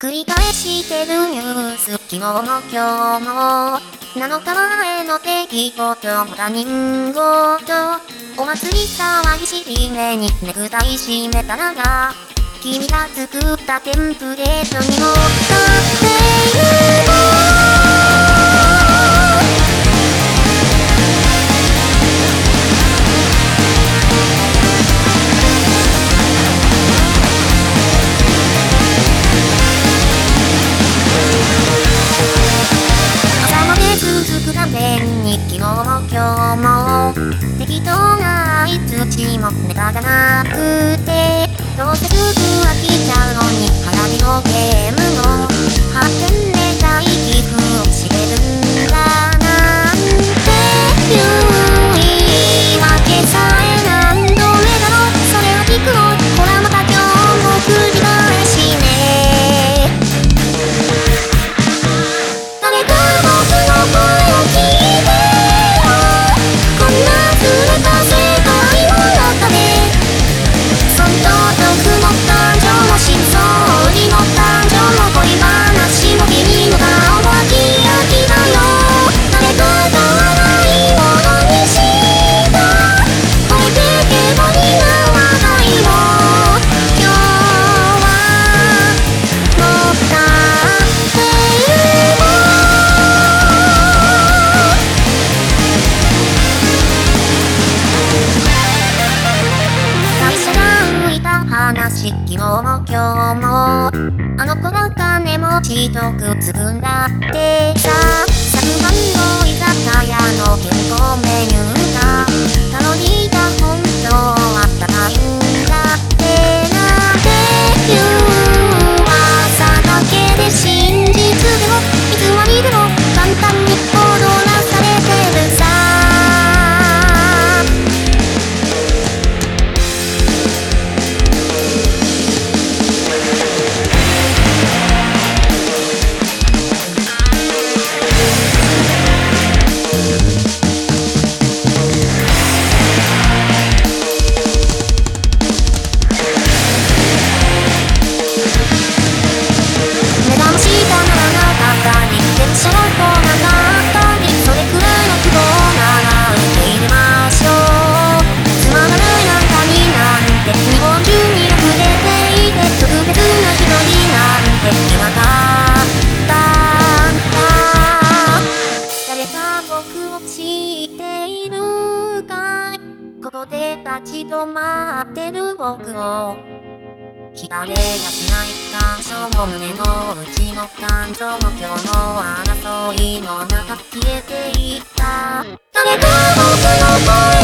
繰り返してるニュース昨日も今日も。7日前の出来事も他人事お祭り騒ぎしめにネクタイ締めたらが君が作ったテンプレートにも使っている。な相づちもネタがなくて。どうせすぐ飽きちゃうのに花火のゲ話昨日も今日もあの子の金持ちとくっつくんだってさ昨晩の居酒屋の健康メニューここで立ち止まってる僕を聞かれやしない感傷も胸の内の感情も今日の争いの中消えていった。誰か僕の声